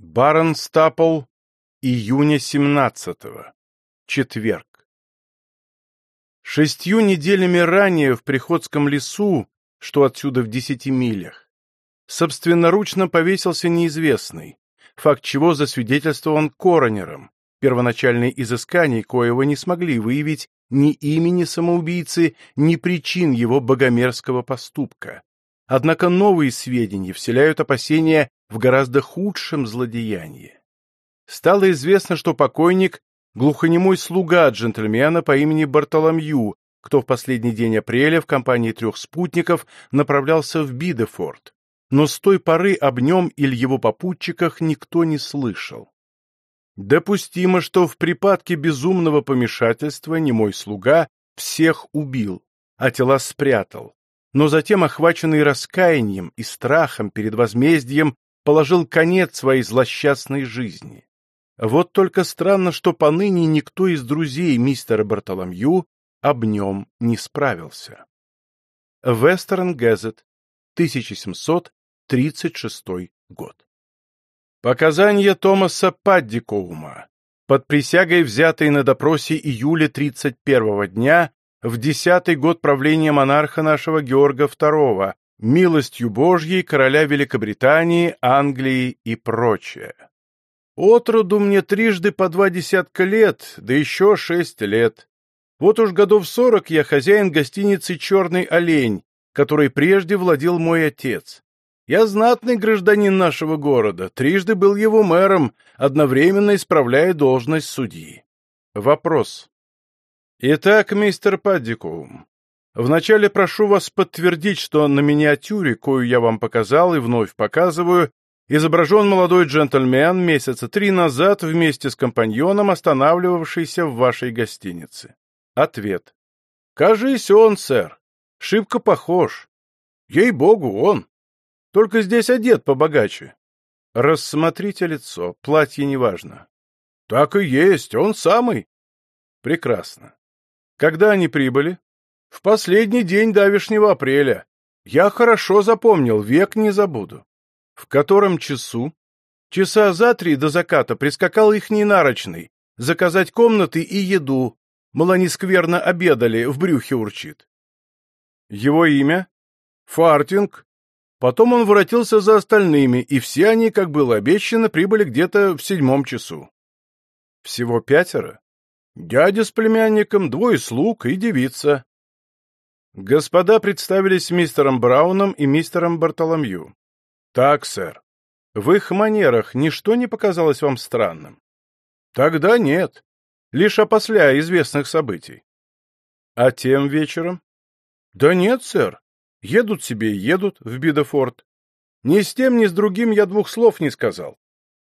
Барнстапл, июня 17-го. Четверг. Шестью неделями ранее в Приходском лесу, что отсюда в десяти милях, собственноручно повесился неизвестный, факт чего засвидетельствован коронером. Первоначальные изыскания коего не смогли выявить ни имени самоубийцы, ни причин его богомерзкого поступка. Однако новые сведения вселяют опасения в гораздо худшем злодеянии. Стало известно, что покойник — глухонемой слуга джентльмена по имени Бартоломью, кто в последний день апреля в компании трех спутников направлялся в Бидефорд, но с той поры об нем или его попутчиках никто не слышал. Допустимо, что в припадке безумного помешательства немой слуга всех убил, а тела спрятал, но затем, охваченный раскаянием и страхом перед возмездием, положил конец своей злосчастной жизни. Вот только странно, что поныне никто из друзей мистера Бартоломью об нем не справился. Вестерн Газет, 1736 год. Показания Томаса Паддикоума, под присягой взятой на допросе июля 31 дня в десятый год правления монарха нашего Георга II, милостью Божьей короля Великобритании, Англии и прочее. Отроду мне трижды по два десятка лет, да еще шесть лет. Вот уж годов сорок я хозяин гостиницы «Черный олень», которой прежде владел мой отец. Я знатный гражданин нашего города, трижды был его мэром, одновременно исправляя должность судьи. Вопрос. Итак, мистер Паддикоум, Вначале прошу вас подтвердить, что на миниатюре, кою я вам показал и вновь показываю, изображен молодой джентльмен месяца три назад вместе с компаньоном, останавливавшийся в вашей гостинице. Ответ. Кажись, он, сэр. Шибко похож. Ей-богу, он. Только здесь одет побогаче. Рассмотрите лицо, платье неважно. Так и есть, он самый. Прекрасно. Когда они прибыли? В последний день давешнего апреля. Я хорошо запомнил, век не забуду. В котором часу? Часа за три до заката прискакал ихний нарочный. Заказать комнаты и еду. Мол, они скверно обедали, в брюхе урчит. Его имя? Фартинг. Потом он воротился за остальными, и все они, как было обещано, прибыли где-то в седьмом часу. Всего пятеро? Дядя с племянником, двое слуг и девица. Господа представились мистером Брауном и мистером Бартоломью. Так, сэр. В их манерах ничто не показалось вам странным? Тогда нет. Лишь опосля известных событий. А тем вечером? Да нет, сэр. Едут себе едут в Бидофорд. Ни с тем, ни с другим я двух слов не сказал.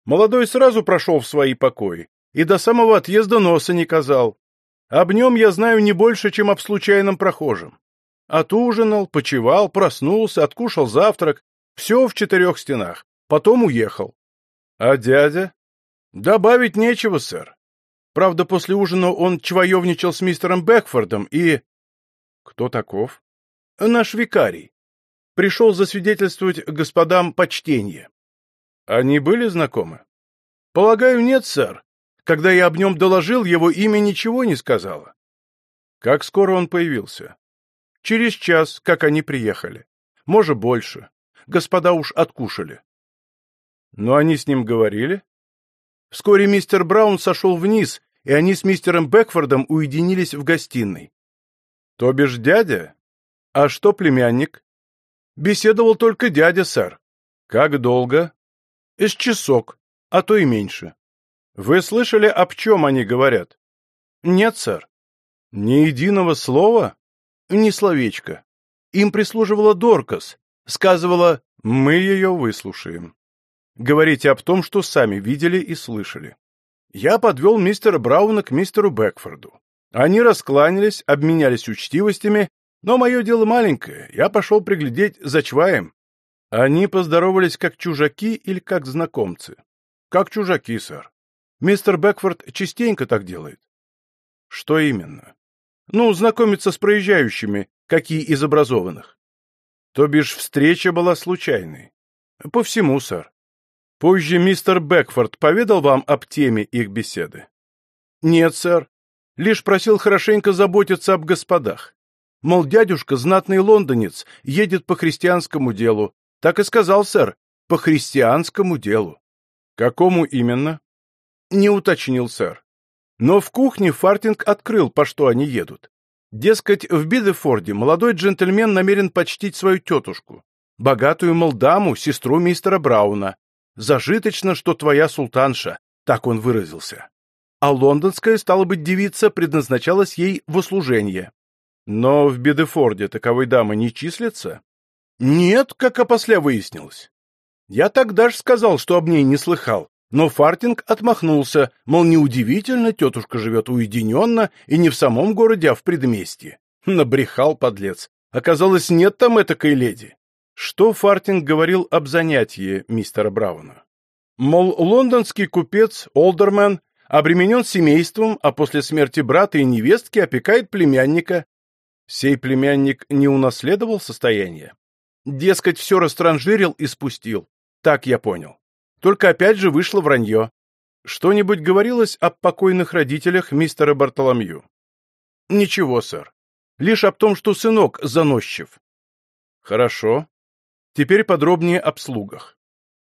Молодой сразу прошел в свои покои и до самого отъезда носа не казал. Об нем я знаю не больше, чем об случайном прохожем. Отужинал, почевал, проснулся, откушал завтрак. Все в четырех стенах. Потом уехал. А дядя? Добавить нечего, сэр. Правда, после ужина он чвоевничал с мистером Бекфордом и... Кто таков? Наш викарий. Пришел засвидетельствовать господам почтение. Они были знакомы? Полагаю, нет, сэр. Когда я об нем доложил, его имя ничего не сказала. Как скоро он появился? Через час, как они приехали. Может, больше. Господа уж откушали. Но они с ним говорили? Вскоре мистер Браун сошел вниз, и они с мистером Бекфордом уединились в гостиной. То бишь дядя? А что племянник? Беседовал только дядя, сэр. Как долго? Из часок, а то и меньше. Вы слышали, об чем они говорят? Нет, сэр. Ни единого слова? Ни словечко. Им прислуживала Доркас. Сказывала, мы ее выслушаем. Говорите об том, что сами видели и слышали. Я подвел мистера Брауна к мистеру Бекфорду. Они раскланялись, обменялись учтивостями, но мое дело маленькое, я пошел приглядеть за чваем. Они поздоровались как чужаки или как знакомцы? Как чужаки, сэр. Мистер Бекфорд частенько так делает. Что именно? Ну, знакомиться с проезжающими, какие из образованных. То бишь встреча была случайной. По всему, сэр. Позже мистер Бекфорд поведал вам об теме их беседы? Нет, сэр. Лишь просил хорошенько заботиться об господах. Мол, дядюшка, знатный лондонец, едет по христианскому делу. Так и сказал, сэр, по христианскому делу. Какому именно? Не уточнил, сэр. Но в кухне Фартинг открыл, по что они едут. Дескать, в Бидефорде молодой джентльмен намерен почтить свою тетушку, богатую молдаму, сестру мистера Брауна. Зажиточно, что твоя султанша, так он выразился. А лондонская, стала быть, девица предназначалась ей в услужение. Но в Бидефорде таковой дамы не числится? Нет, как опосля выяснилось. Я тогда ж сказал, что об ней не слыхал, но Фартинг отмахнулся, мол, неудивительно, тетушка живет уединенно и не в самом городе, а в предместье. Набрехал, подлец. Оказалось, нет там этакой леди. Что Фартинг говорил об занятии мистера Брауна? Мол, лондонский купец Олдермен обременен семейством, а после смерти брата и невестки опекает племянника. Сей племянник не унаследовал состояние. Дескать, все растранжирил и спустил. Так я понял. Только опять же вышло вранье. Что-нибудь говорилось об покойных родителях мистера Бартоломью? Ничего, сэр. Лишь об том, что сынок заносчив. Хорошо. Теперь подробнее об слугах.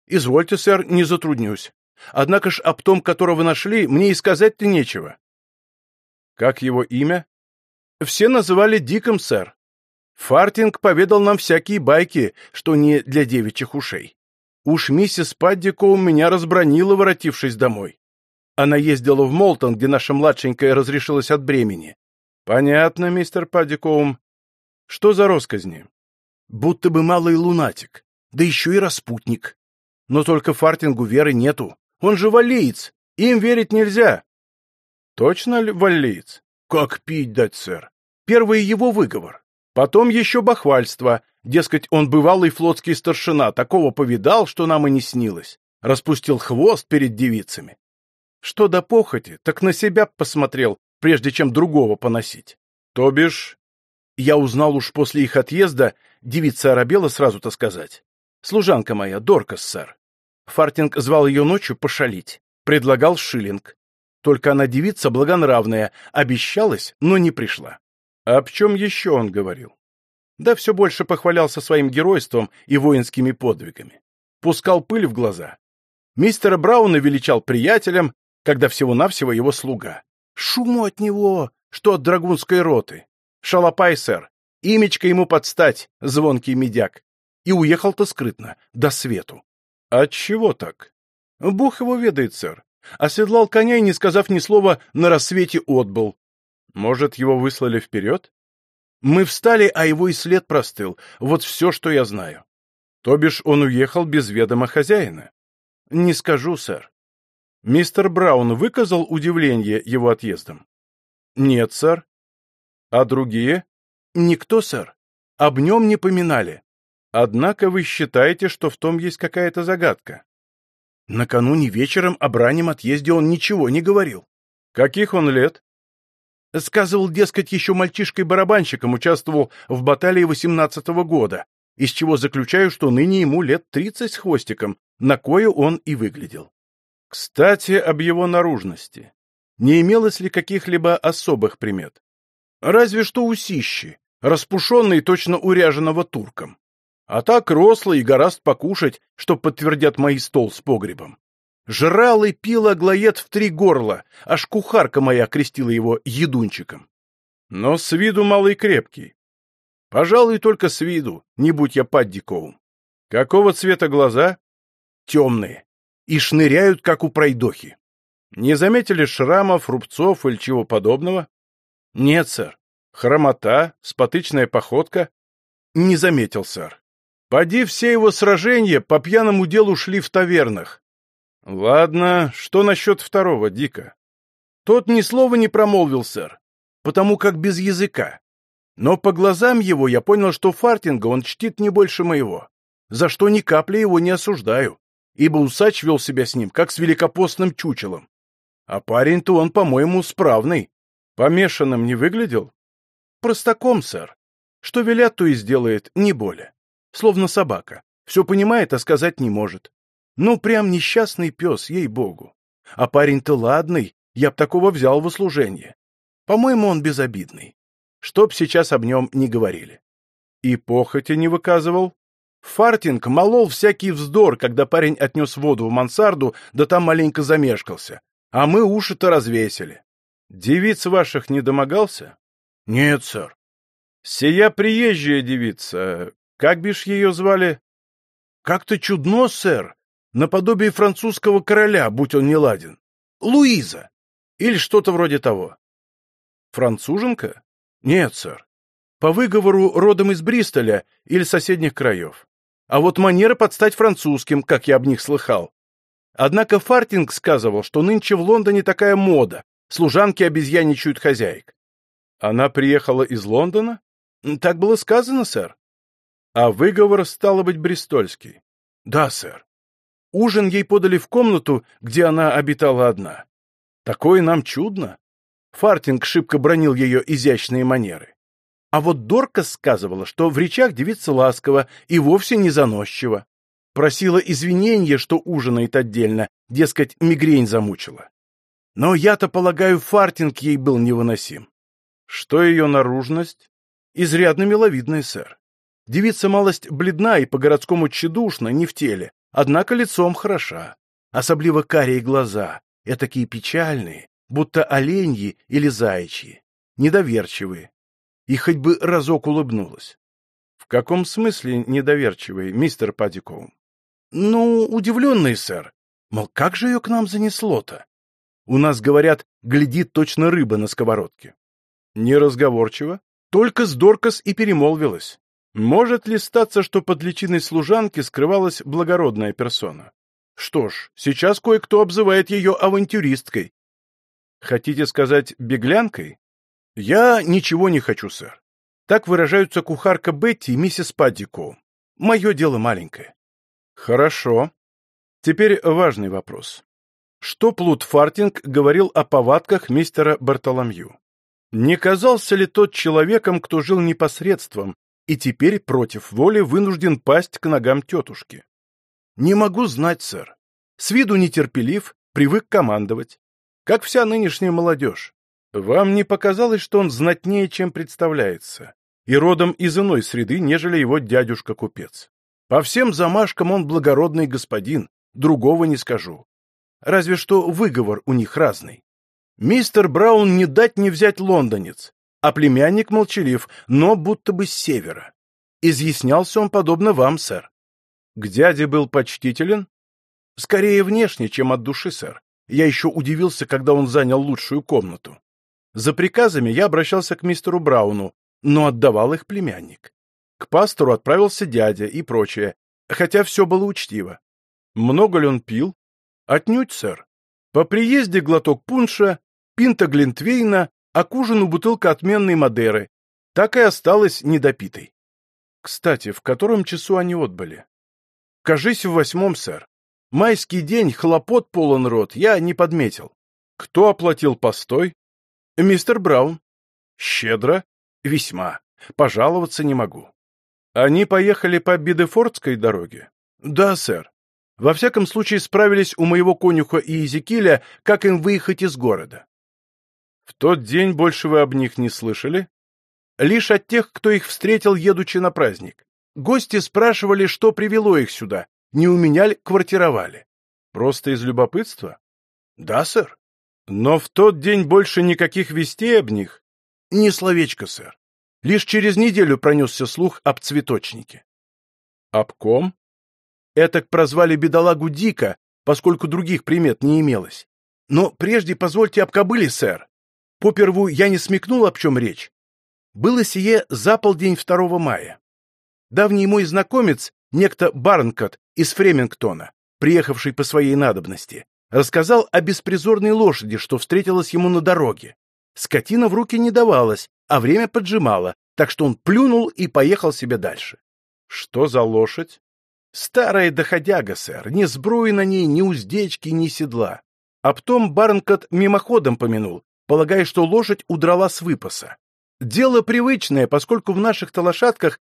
Извольте, сэр, не затруднюсь. Однако ж об том, которого нашли, мне и сказать-то нечего. Как его имя? Все называли Диком, сэр. Фартинг поведал нам всякие байки, что не для девичьих ушей. Уж миссис Паддико у меня разбронила, воротившись домой. Она ездила в Молтон, где наша младшенькая разрешилась от бремени. Понятно, мистер Паддикоум. Что за росказни? Будто бы малый лунатик, да еще и распутник. Но только Фартингу веры нету. Он же валлиец, им верить нельзя. Точно ли валлиец? Как пить дать, сэр? Первый его выговор. Потом еще бахвальство, Дескать, он бывалый флотский старшина, такого повидал, что нам и не снилось. Распустил хвост перед девицами. Что до похоти, так на себя посмотрел, прежде чем другого поносить. То бишь, я узнал уж после их отъезда, девица оробела сразу-то сказать. Служанка моя, Доркас, сэр. Фартинг звал ее ночью пошалить, предлагал шиллинг. Только она девица благонравная, обещалась, но не пришла. А об чем еще он говорил? Да все больше похвалялся своим геройством и воинскими подвигами. Пускал пыль в глаза. Мистера Брауна величал приятелем, когда всего-навсего его слуга. Шуму от него, что от драгунской роты. Шалопай, сэр, имечко ему подстать, звонкий медяк. И уехал-то скрытно, до свету. Отчего так? Бог его ведает, сэр. Оседлал коня и, не сказав ни слова, на рассвете отбыл. Может, его выслали вперед? Мы встали, а его и след простыл. Вот все, что я знаю. То бишь он уехал без ведома хозяина? Не скажу, сэр. Мистер Браун выказал удивление его отъездом? Нет, сэр. А другие? Никто, сэр. Об нем не поминали. Однако вы считаете, что в том есть какая-то загадка? Накануне вечером о раннем отъезде он ничего не говорил. Каких он лет? Сказывал, дескать, еще мальчишкой-барабанщиком участвовал в баталии восемнадцатого года, из чего заключаю, что ныне ему лет тридцать с хвостиком, на кое он и выглядел. Кстати, об его наружности. Не имелось ли каких-либо особых примет? Разве что усищи, распушенные точно уряженного турком. А так рослый и гораст покушать, что подтвердят мои стол с погребом. Жрал и пил аглоед в три горла, аж кухарка моя крестила его едунчиком. Но с виду малый крепкий. Пожалуй, только с виду, не будь я паддиковым. Какого цвета глаза? Темные. И шныряют, как у пройдохи. Не заметили шрамов, рубцов или чего подобного? Нет, сэр. Хромота, спотычная походка? Не заметил, сэр. Поди все его сражения по пьяному делу шли в тавернах. Ладно, что насчет второго, Дика? Тот ни слова не промолвил, сэр, потому как без языка. Но по глазам его я понял, что Фартинга он чтит не больше моего, за что ни капли его не осуждаю, ибо усач вел себя с ним, как с великопостным чучелом. А парень-то он, по-моему, справный. Помешанным не выглядел? Простаком, сэр. Что велят, то и сделает, не более. Словно собака. Все понимает, а сказать не может. Ну, прям несчастный пес, ей-богу. А парень-то ладный, я б такого взял в услужение. По-моему, он безобидный. Чтоб сейчас об нем не говорили. И похоти не выказывал. Фартинг молол всякий вздор, когда парень отнес воду в мансарду, да там маленько замешкался. А мы уши-то развесили. Девиц ваших не домогался? Нет, сэр. Сия приезжая девица. Как бишь ее звали? Как-то чудно, сэр. Наподобие французского короля, будь он не ладен. Луиза. Или что-то вроде того. Француженка? Нет, сэр. По выговору родом из Бристоля или соседних краев. А вот манера подстать французским, как я об них слыхал. Однако Фартинг сказывал, что нынче в Лондоне такая мода. Служанки обезьяничают хозяек. Она приехала из Лондона? Так было сказано, сэр. А выговор стало быть бристольский. Да, сэр. Ужин ей подали в комнату, где она обитала одна. Такое нам чудно. Фартинг шибко бронил ее изящные манеры. А вот Дорка сказывала, что в речах девица ласкова и вовсе не заносчива. Просила извинения, что ужинает отдельно, дескать, мигрень замучила. Но я-то полагаю, фартинг ей был невыносим. Что ее наружность? Изрядно миловидная, сэр. Девица малость бледна и по-городскому тщедушна, не в теле, однако лицом хороша. Особливо карие глаза, этакие печальные, будто оленьи или заячьи, недоверчивые. И хоть бы разок улыбнулась. В каком смысле недоверчивые, мистер Паддикоум? Ну, удивленный, сэр. Мол, как же ее к нам занесло-то? У нас, говорят, глядит точно рыба на сковородке. Неразговорчиво, только с Доркас и перемолвилась. Может ли статься, что под личиной служанки скрывалась благородная персона? Что ж, сейчас кое-кто обзывает ее авантюристкой. Хотите сказать беглянкой? Я ничего не хочу, сэр. Так выражаются кухарка Бетти и миссис Паддико. Мое дело маленькое. Хорошо. Теперь важный вопрос. Что Плут Фартинг говорил о повадках мистера Бартоломью? Не казался ли тот человеком, кто жил непосредством, и теперь против воли вынужден пасть к ногам тетушки. Не могу знать, сэр. С виду нетерпелив, привык командовать. Как вся нынешняя молодежь. Вам не показалось, что он знатнее, чем представляется, и родом из иной среды, нежели его дядюшка-купец? По всем замашкам он благородный господин, другого не скажу. Разве что выговор у них разный. Мистер Браун не дать не взять лондонец, а племянник молчалив, но будто бы с севера. Изъяснялся он подобно вам, сэр. К дяде был почтителен? Скорее внешне, чем от души, сэр. Я еще удивился, когда он занял лучшую комнату. За приказами я обращался к мистеру Брауну, но отдавал их племянник. К пастору отправился дядя и прочее, хотя все было учтиво. Много ли он пил? Отнюдь, сэр. По приезде глоток пунша, пинта глинтвейна, а к ужину бутылка отменной Мадеры. Так и осталась недопитой. Кстати, в котором часу они отбыли? Кажись, в восьмом, сэр. Майский день, хлопот полон рот, я не подметил. Кто оплатил постой? Мистер Браун. Щедро? Весьма. Пожаловаться не могу. Они поехали по Бидефордской дороге? Да, сэр. Во всяком случае, справились у моего конюха и Изекиля, как им выехать из города. В тот день больше вы об них не слышали? Лишь от тех, кто их встретил, едучи на праздник. Гости спрашивали, что привело их сюда, не у меня ли квартировали. Просто из любопытства? Да, сэр. Но в тот день больше никаких вестей об них? Ни словечко, сэр. Лишь через неделю пронесся слух об цветочнике. Об ком? Этак прозвали бедолагу Дика, поскольку других примет не имелось. Но прежде позвольте об кобыле, сэр. Поперву я не смекнул, об чем речь. Было сие за полдень 2 мая. Давний мой знакомец, некто Барнкот из Фремингтона, приехавший по своей надобности, рассказал о беспризорной лошади, что встретилась ему на дороге. Скотина в руки не давалась, а время поджимало, так что он плюнул и поехал себе дальше. Что за лошадь? Старая доходяга, сэр, ни сбруи на ней, ни уздечки, ни седла. А потом Барнкот мимоходом помянул, полагая, что лошадь удрала с выпаса. Дело привычное, поскольку в наших-то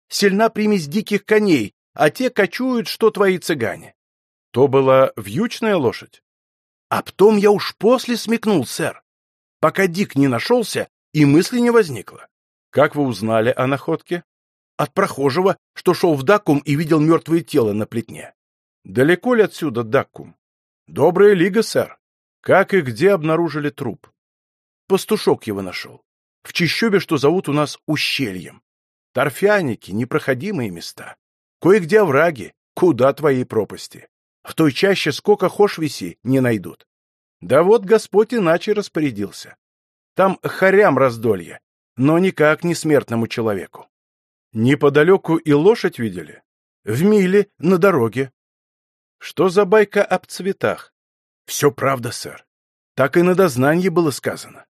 сильна примесь диких коней, а те кочуют, что твои цыгане. То была вьючная лошадь? А потом я уж после смекнул, сэр. Пока Дик не нашелся, и мысли не возникло. Как вы узнали о находке? От прохожего, что шел в Даккум и видел мертвое тело на плетне. Далеко ли отсюда Даккум? Добрая лига, сэр. Как и где обнаружили труп? Пастушок его нашел. В чищобе, что зовут у нас ущельем. Торфяники, непроходимые места. Кое-где овраги, куда твои пропасти. В той чаще сколько хошь виси не найдут. Да вот Господь иначе распорядился. Там хорям раздолье, но никак не смертному человеку. Неподалеку и лошадь видели? В миле, на дороге. Что за байка об цветах? Все правда, сэр. Так и на дознании было сказано.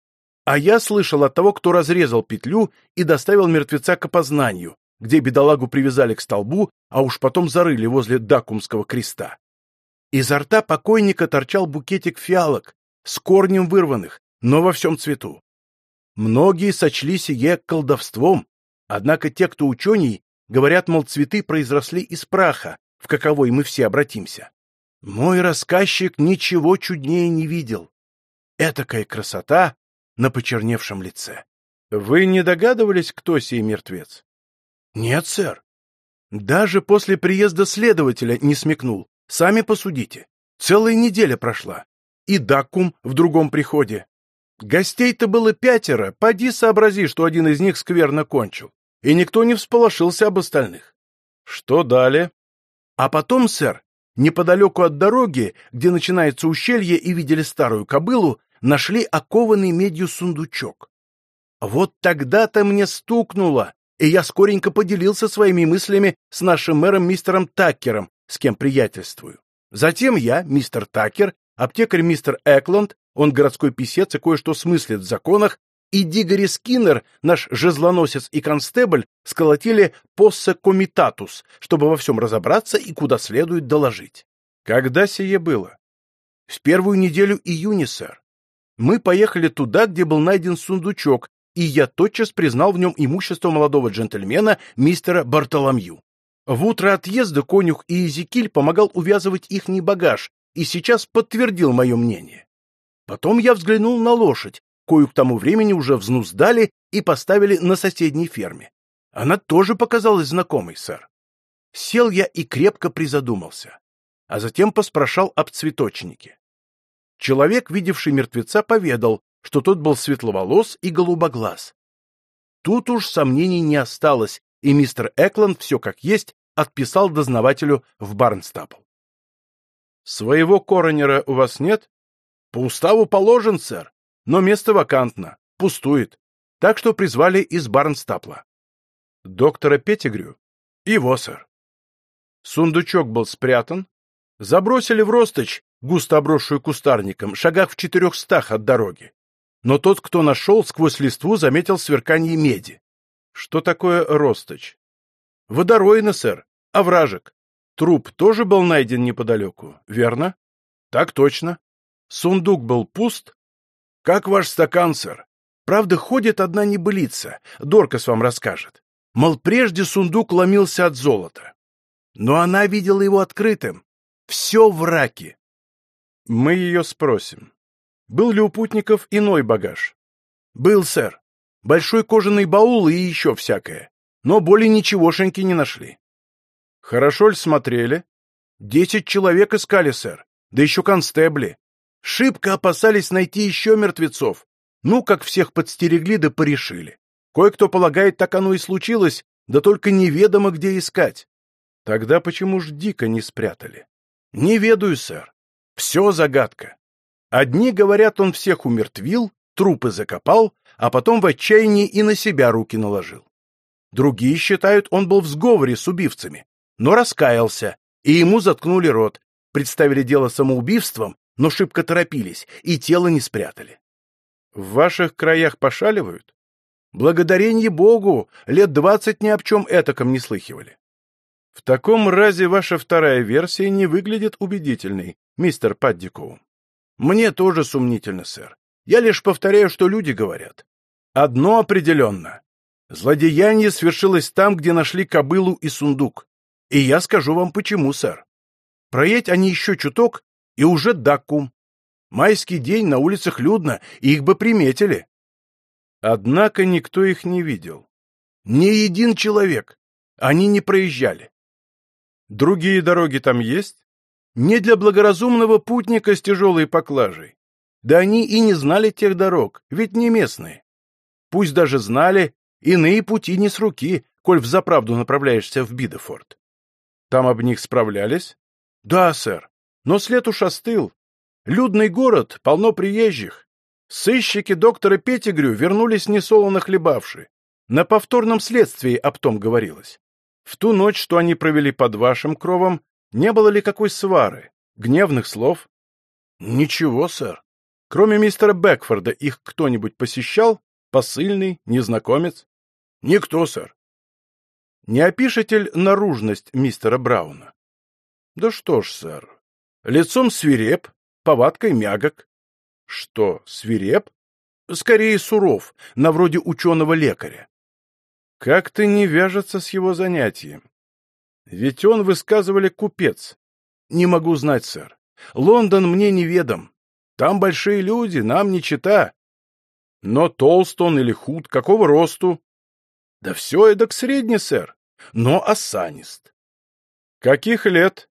А я слышал от того, кто разрезал петлю и доставил мертвеца к опознанию, где бедолагу привязали к столбу, а уж потом зарыли возле Дакумского креста. Изо рта покойника торчал букетик фиалок, с корнем вырванных, но во всем цвету. Многие сочли сие колдовством, однако те, кто ученый, говорят, мол, цветы произросли из праха, в каковой мы все обратимся. Мой рассказчик ничего чуднее не видел. Этакая красота на почерневшем лице. Вы не догадывались, кто сей мертвец? Нет, сэр. Даже после приезда следователя не смекнул. Сами посудите. Целая неделя прошла. И Даккум в другом приходе. Гостей-то было пятеро, поди сообрази, что один из них скверно кончил. И никто не всполошился об остальных. Что далее? А потом, сэр, неподалеку от дороги, где начинается ущелье и видели старую кобылу, нашли окованный медью сундучок. Вот тогда-то мне стукнуло, и я скоренько поделился своими мыслями с нашим мэром мистером Таккером, с кем приятельствую. Затем я, мистер Такер, аптекарь мистер Экланд, он городской писец и кое-что смыслит в законах, и Дигори Скиннер, наш жезлоносец и констебль, сколотили посса комитатус, чтобы во всем разобраться и куда следует доложить. Когда сие было? В первую неделю июня, сэр. Мы поехали туда, где был найден сундучок, и я тотчас признал в нем имущество молодого джентльмена мистера Бартоломью. В утро отъезда конюх и Изекиль помогал увязывать ихний багаж, и сейчас подтвердил мое мнение. Потом я взглянул на лошадь, кою к тому времени уже взнуздали и поставили на соседней ферме. Она тоже показалась знакомой, сэр. Сел я и крепко призадумался, а затем поспрашал об цветочнике. Человек, видевший мертвеца, поведал, что тот был светловолос и голубоглаз. Тут уж сомнений не осталось, и мистер Экланд все как есть отписал дознавателю в Барнстапл. «Своего коронера у вас нет?» «По уставу положен, сэр, но место вакантно, пустует, так что призвали из Барнстапла». «Доктора Петтигрю?» «Его, сэр». Сундучок был спрятан, забросили в росточь, густо обросшую кустарником, шагах в четырехстах от дороги. Но тот, кто нашел, сквозь листву заметил сверкание меди. Что такое росточь? Водоройна, сэр, овражек. Труп тоже был найден неподалеку, верно? Так точно. Сундук был пуст? Как ваш стакан, сэр? Правда, ходит одна небылица, Доркас вам расскажет. Мол, прежде сундук ломился от золота. Но она видела его открытым. Все в раке. Мы ее спросим. Был ли у путников иной багаж? Был, сэр. Большой кожаный баул и еще всякое. Но более ничегошеньки не нашли. Хорошо ли смотрели? Десять человек искали, сэр. Да еще констебли. Шибко опасались найти еще мертвецов. Ну, как всех подстерегли да порешили. Кое-кто полагает, так оно и случилось, да только неведомо, где искать. Тогда почему ж Дика не спрятали? Не ведаю, сэр. Все загадка. Одни говорят, он всех умертвил, трупы закопал, а потом в отчаянии и на себя руки наложил. Другие считают, он был в сговоре с убивцами, но раскаялся, и ему заткнули рот, представили дело самоубийством, но шибко торопились, и тело не спрятали. В ваших краях пошаливают? Благодарение Богу, лет двадцать ни об чем этаком не слыхивали. В таком разе ваша вторая версия не выглядит убедительной, мистер Паддикоу. Мне тоже сомнительно, сэр. Я лишь повторяю, что люди говорят. Одно определенно. Злодеяние свершилось там, где нашли кобылу и сундук. И я скажу вам почему, сэр. Проедь они еще чуток, и уже Даккум. Майский день, на улицах людно, их бы приметили. Однако никто их не видел. Ни един человек. Они не проезжали. Другие дороги там есть? Не для благоразумного путника с тяжелой поклажей. Да они и не знали тех дорог, ведь не местные. Пусть даже знали, иные пути не с руки, коль взаправду направляешься в Бидефорд. Там об них справлялись? Да, сэр. Но след уж остыл. Людный город, полно приезжих. Сыщики доктора Петтигрю вернулись несолоно хлебавши. На повторном следствии об том говорилось. В ту ночь, что они провели под вашим кровом, не было ли какой свары, гневных слов? Ничего, сэр. Кроме мистера Бекфорда, их кто-нибудь посещал? Посыльный, незнакомец? Никто, сэр. Не опишете ли наружность мистера Брауна? Да что ж, сэр. Лицом свиреп, повадкой мягок. Что, свиреп? Скорее суров, на вроде ученого-лекаря. Как-то не вяжется с его занятием. Ведь он, высказывали, купец. Не могу знать, сэр. Лондон мне неведом. Там большие люди, нам не чита. Но толст он или худ, какого росту? Да все эдак средний, сэр, но осанист. Каких лет?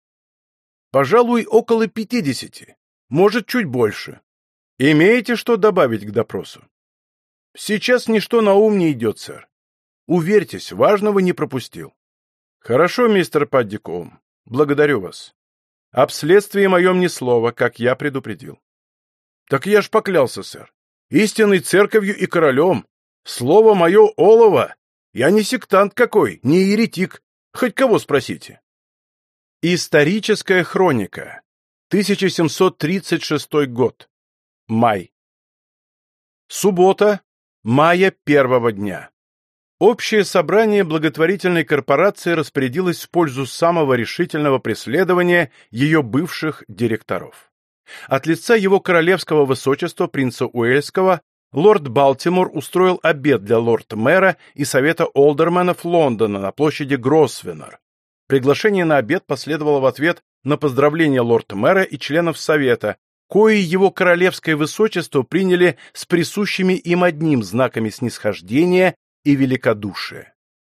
Пожалуй, около пятидесяти, может, чуть больше. Имеете что добавить к допросу? Сейчас ничто на ум не идет, сэр. Уверьтесь, важного не пропустил. Хорошо, мистер Паддикоум, благодарю вас. Об следствии моем ни слова, как я предупредил. Так я ж поклялся, сэр. Истинной церковью и королем. Слово мое олово. Я не сектант какой, не еретик. Хоть кого спросите. Историческая хроника. 1736 год. Май. Суббота, мая первого дня. Общее собрание благотворительной корпорации распорядилось в пользу самого решительного преследования ее бывших директоров. От лица его королевского высочества принца Уэльского лорд Балтимор устроил обед для лорд-мэра и совета олдерменов Лондона на площади Гросвеннер. Приглашение на обед последовало в ответ на поздравления лорд-мэра и членов совета, кои его королевское высочество приняли с присущими им одним знаками снисхождения и великодушия.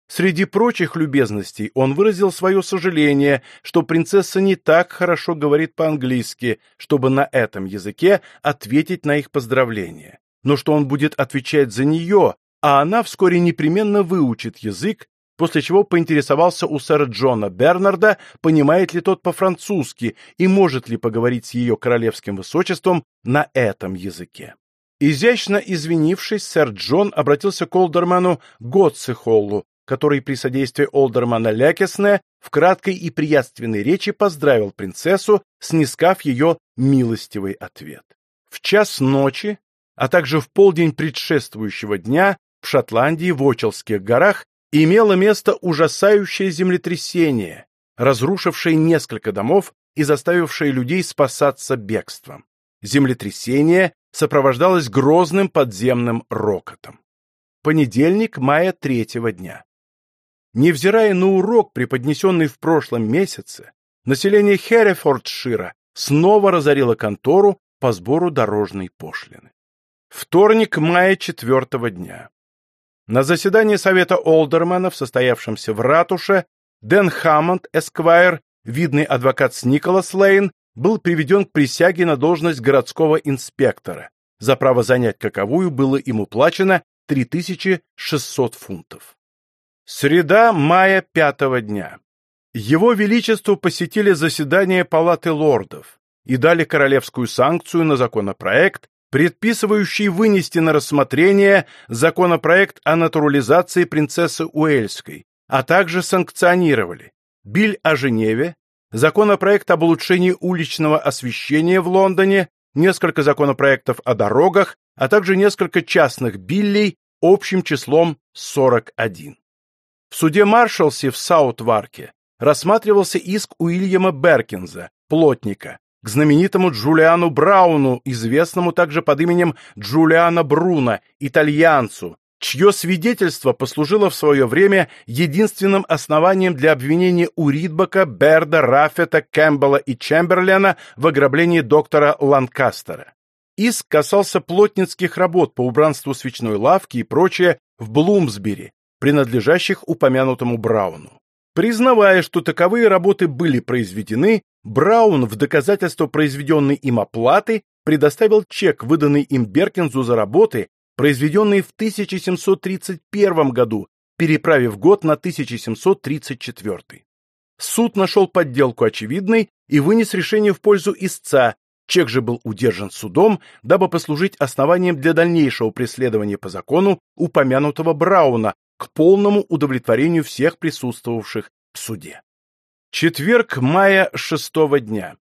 Среди прочих любезностей он выразил свое сожаление, что принцесса не так хорошо говорит по-английски, чтобы на этом языке ответить на их поздравления, но что он будет отвечать за нее, а она вскоре непременно выучит язык, после чего поинтересовался у сэра Джона Бернарда, понимает ли тот по-французски и может ли поговорить с ее королевским высочеством на этом языке. Изящно извинившись, сэр Джон обратился к Олдерману Готцехоллу, который при содействии Олдермана Лекесне в краткой и приятственной речи поздравил принцессу, снискав ее милостивый ответ. В час ночи, а также в полдень предшествующего дня в Шотландии в Очелских горах имело место ужасающее землетрясение, разрушившее несколько домов и заставившее людей спасаться бегством. Землетрясение сопровождалось грозным подземным рокотом. Понедельник мая третьего дня. Невзирая на урок, преподнесенный в прошлом месяце, население Херефордшира снова разорило контору по сбору дорожной пошлины. Вторник, мая четвертого дня. На заседании Совета Олдерманов, состоявшемся в ратуше, Дэн Хаммонд, эсквайр, видный адвокат с Николас Лейн, был приведен к присяге на должность городского инспектора. За право занять каковую было ему плачено 3600 фунтов. Среда мая пятого дня. Его Величество посетили заседание Палаты лордов и дали королевскую санкцию на законопроект, предписывающий вынести на рассмотрение законопроект о натурализации принцессы Уэльской, а также санкционировали Биль о Женеве, законопроект об улучшении уличного освещения в Лондоне, несколько законопроектов о дорогах, а также несколько частных биллей общим числом 41. В суде Маршалси в Саутварке рассматривался иск Уильяма Беркинза, плотника, к знаменитому Джулиану Брауну, известному также под именем Джулиана Бруно, итальянцу, чье свидетельство послужило в свое время единственным основанием для обвинения Уридбака, Берда, Раффета, Кэмпбелла и Чемберлена в ограблении доктора Ланкастера. Иск касался плотницких работ по убранству свечной лавки и прочее в Блумсбери, принадлежащих упомянутому Брауну. Признавая, что таковые работы были произведены, Браун в доказательство произведенной им оплаты предоставил чек, выданный им Беркинзу за работы, произведенные в 1731 году, переправив год на 1734. Суд нашел подделку очевидной и вынес решение в пользу истца, чек же был удержан судом, дабы послужить основанием для дальнейшего преследования по закону упомянутого Брауна к полному удовлетворению всех присутствовавших в суде. Четверг мая шестого дня.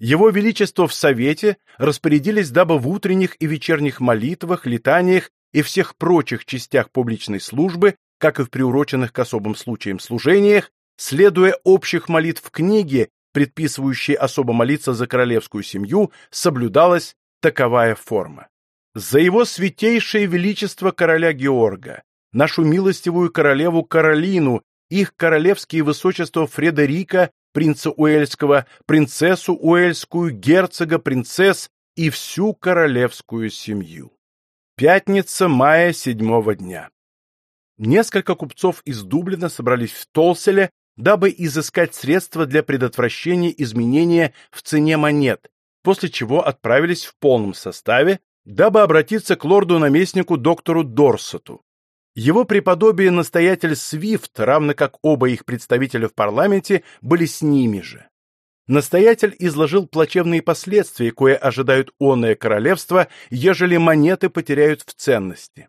Его Величество в Совете распорядились, дабы в утренних и вечерних молитвах, летаниях и всех прочих частях публичной службы, как и в приуроченных к особым случаям служениях, следуя общих молитв книги, предписывающей особо молиться за королевскую семью, соблюдалась таковая форма. За его святейшее величество короля Георга, нашу милостивую королеву Каролину, их королевские высочества Фредерика принца Уэльского, принцессу Уэльскую, герцога, принцесс и всю королевскую семью. Пятница мая седьмого дня. Несколько купцов из Дублина собрались в Толселе, дабы изыскать средства для предотвращения изменения в цене монет, после чего отправились в полном составе, дабы обратиться к лорду-наместнику доктору Дорсету. Его преподобие настоятель Свифт, равно как оба их представителя в парламенте, были с ними же. Настоятель изложил плачевные последствия, кое ожидают онное королевство, ежели монеты потеряют в ценности.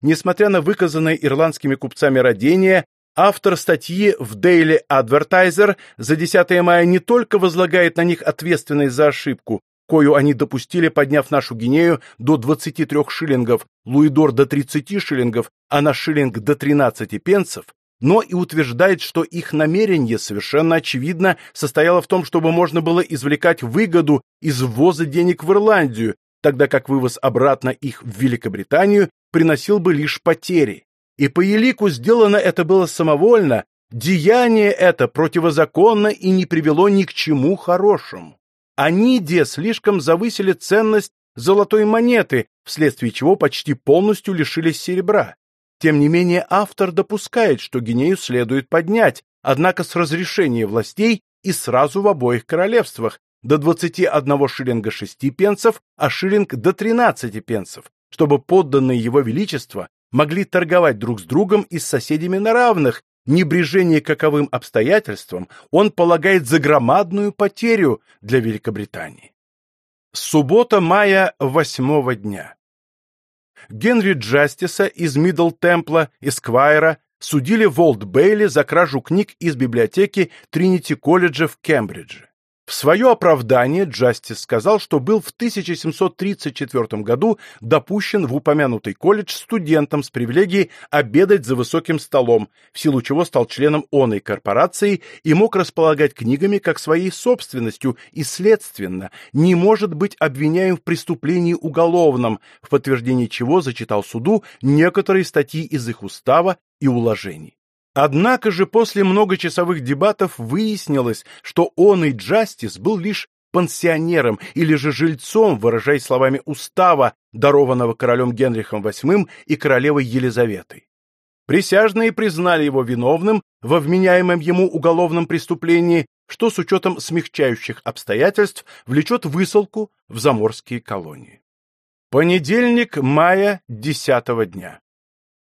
Несмотря на выказанное ирландскими купцами родение, автор статьи в Daily Advertiser за 10 мая не только возлагает на них ответственность за ошибку, кою они допустили, подняв нашу гинею до 23 шиллингов, луидор до 30 шиллингов, а на шиллинг до 13 пенсов, но и утверждает, что их намерение совершенно очевидно состояло в том, чтобы можно было извлекать выгоду из ввоза денег в Ирландию, тогда как вывоз обратно их в Великобританию приносил бы лишь потери. И по елику сделано это было самовольно, деяние это противозаконно и не привело ни к чему хорошему. Они, де, слишком завысили ценность золотой монеты, вследствие чего почти полностью лишились серебра. Тем не менее, автор допускает, что Гинею следует поднять, однако с разрешения властей и сразу в обоих королевствах, до 21 шиллинга 6 пенсов, а шиллинг до 13 пенсов, чтобы подданные его величества могли торговать друг с другом и с соседями на равных, небрежение каковым обстоятельствам он полагает за громадную потерю для Великобритании. Суббота мая восьмого дня. Генри Джастиса из Мидл Темпла, Эсквайра, судили в Бейли за кражу книг из библиотеки Тринити колледжа в Кембридже. В свое оправдание Джастис сказал, что был в 1734 году допущен в упомянутый колледж студентом с привилегией обедать за высоким столом, в силу чего стал членом оной корпорации и мог располагать книгами как своей собственностью и, следственно, не может быть обвиняем в преступлении уголовном, в подтверждении чего зачитал суду некоторые статьи из их устава и уложений. Однако же после многочасовых дебатов выяснилось, что он и Джастис был лишь пансионером или же жильцом, выражаясь словами устава, дарованного королем Генрихом VIII и королевой Елизаветой. Присяжные признали его виновным во вменяемом ему уголовном преступлении, что с учетом смягчающих обстоятельств влечет высылку в заморские колонии. Понедельник, мая, 10 дня.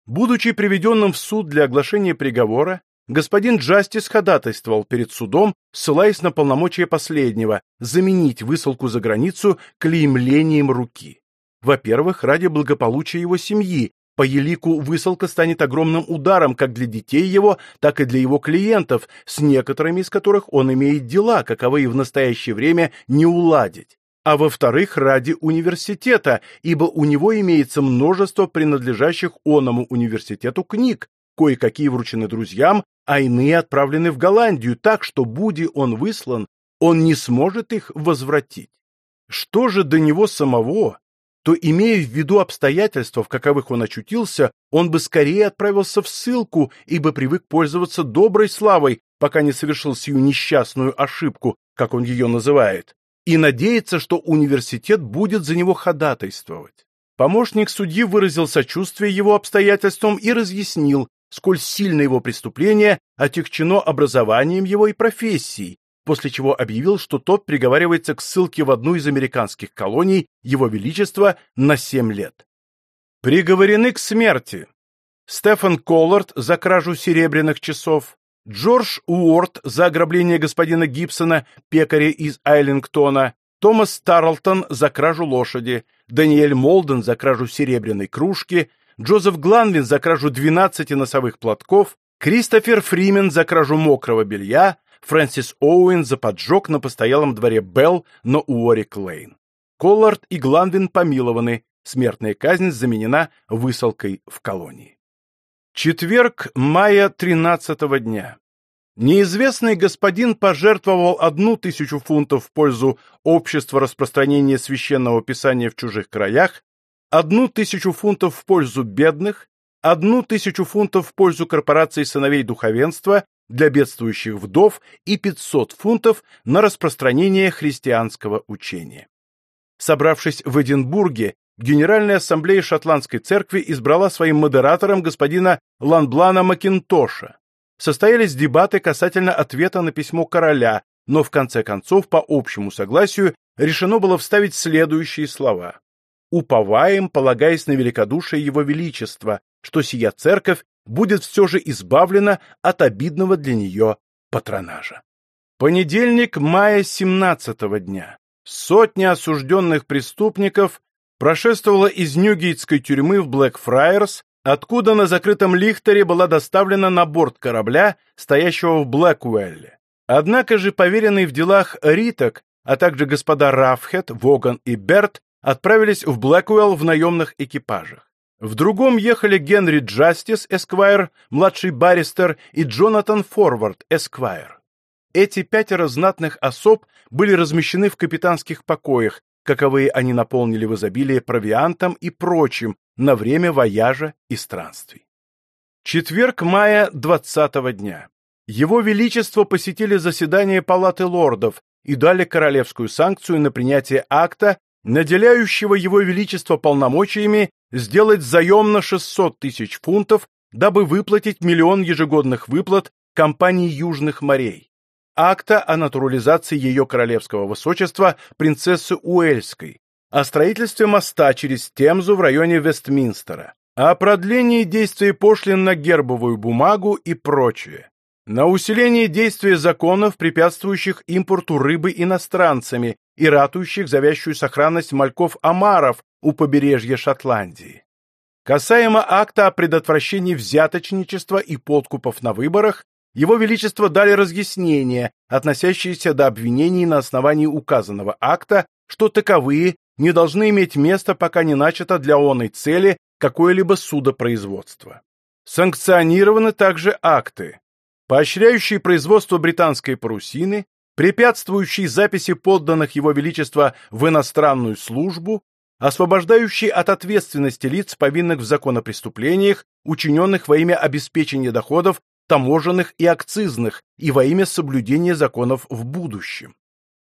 Будучи приведенным в суд для оглашения приговора, господин Джастис ходатайствовал перед судом, ссылаясь на полномочия последнего, заменить высылку за границу клеймлением руки. Во-первых, ради благополучия его семьи, по елику высылка станет огромным ударом как для детей его, так и для его клиентов, с некоторыми из которых он имеет дела, каковые в настоящее время не уладить а во-вторых, ради университета, ибо у него имеется множество принадлежащих оному университету книг, кое-какие вручены друзьям, а иные отправлены в Голландию, так что, буди он выслан, он не сможет их возвратить. Что же до него самого? то, имея в виду обстоятельства, в каковых он очутился, он бы скорее отправился в ссылку, ибо привык пользоваться доброй славой, пока не совершил сию несчастную ошибку, как он ее называет, и надеется, что университет будет за него ходатайствовать. Помощник судьи выразил сочувствие его обстоятельствам и разъяснил, сколь сильно его преступление отягчено образованием его и профессией, после чего объявил, что тот приговаривается к ссылке в одну из американских колоний Его Величества на семь лет. Приговорены к смерти Стефан Коллард за кражу серебряных часов, Джордж Уорд за ограбление господина Гибсона, пекаря из Айлингтона, Томас Тарлтон за кражу лошади, Даниэль Молден за кражу серебряной кружки, Джозеф Гланвин за кражу 12 носовых платков, Кристофер Фримен за кражу мокрого белья, Фрэнсис Оуэн за поджог на постоялом дворе Белл на Уорик-Лейн. Коллард и Гланвин помилованы, смертная казнь заменена высылкой в колонии. Четверг, мая 13 дня. Неизвестный господин пожертвовал одну тысячу фунтов в пользу общества распространения священного писания в чужих краях, одну тысячу фунтов в пользу бедных, одну тысячу фунтов в пользу корпорации сыновей духовенства для бедствующих вдов и 500 фунтов на распространение христианского учения. Собравшись в Эдинбурге, Генеральная ассамблея шотландской церкви избрала своим модератором господина Ланблана Макинтоша. Состоялись дебаты касательно ответа на письмо короля, но в конце концов, по общему согласию, решено было вставить следующие слова. «Уповаем, полагаясь на великодушие Его Величества, что сия церковь будет все же избавлена от обидного для нее патронажа. Понедельник, мая 17 дня. Сотня осужденных преступников прошествовала из Ньюгейтской тюрьмы в Блэкфрайерс, откуда на закрытом лихтере была доставлена на борт корабля, стоящего в Блэкуэлле. Однако же поверенные в делах Риток, а также господа Рафхет, Воган и Берт отправились в Блэкуэлл в наемных экипажах. В другом ехали Генри Джастис, эсквайр, младший баристер и Джонатан Форвард, эсквайр. Эти пятеро знатных особ были размещены в капитанских покоях, каковые они наполнили в изобилии провиантом и прочим на время вояжа и странствий. Четверг мая 20 дня. Его Величество посетили заседание Палаты лордов и дали королевскую санкцию на принятие акта, наделяющего Его Величество полномочиями сделать заем на 600 тысяч фунтов, дабы выплатить миллион ежегодных выплат компании Южных морей. Акта о натурализации ее королевского высочества принцессы Уэльской, о строительстве моста через Темзу в районе Вестминстера, о продлении действия пошлин на гербовую бумагу и прочее, на усиление действия законов, препятствующих импорту рыбы иностранцами и ратующих за вящую сохранность мальков-омаров у побережья Шотландии. Касаемо акта о предотвращении взяточничества и подкупов на выборах, Его Величество дали разъяснения, относящиеся до обвинений на основании указанного акта, что таковые не должны иметь места, пока не начато для оной цели какое-либо судопроизводство. Санкционированы также акты, поощряющие производство британской парусины, препятствующие записи подданных Его Величества в иностранную службу, освобождающий от ответственности лиц, повинных в законопреступлениях, учиненных во имя обеспечения доходов таможенных и акцизных и во имя соблюдения законов в будущем.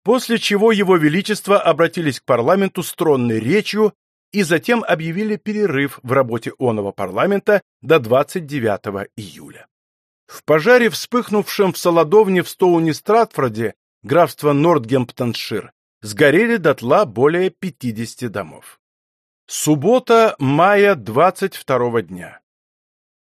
После чего Его Величество обратились к парламенту с тронной речью и затем объявили перерыв в работе оного парламента до 29 июля. В пожаре, вспыхнувшем в Солодовне в Стоуне-Стратфорде, графство Нортгемптоншир, сгорели дотла более 50 домов. Суббота, мая 22 дня.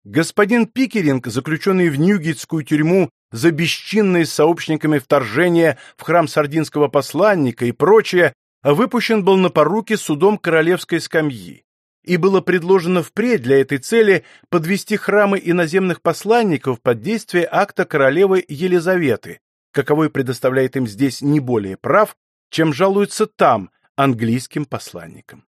Господин Пикеринг, заключенный в Ньюгейтскую тюрьму за бесчинные сообщниками вторжения в храм сардинского посланника и прочее, выпущен был на поруки судом королевской скамьи. И было предложено впредь для этой цели подвести храмы иноземных посланников под действие акта королевы Елизаветы, каковой предоставляет им здесь не более прав, чем жалуются там, английским посланникам.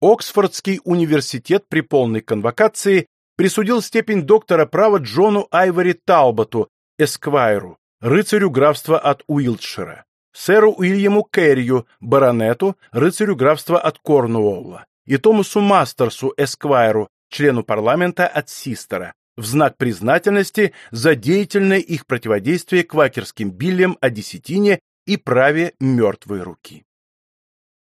Оксфордский университет при полной конвокации присудил степень доктора права Джону Айвори Талботу, эсквайру, рыцарю графства от Уилтшира. сэру Уильяму Керрию, баронету, рыцарю графства от Корнуолла, и Томасу Мастерсу, эсквайру, члену парламента от Систера, в знак признательности за деятельное их противодействие квакерским биллям о десятине и праве мертвой руки.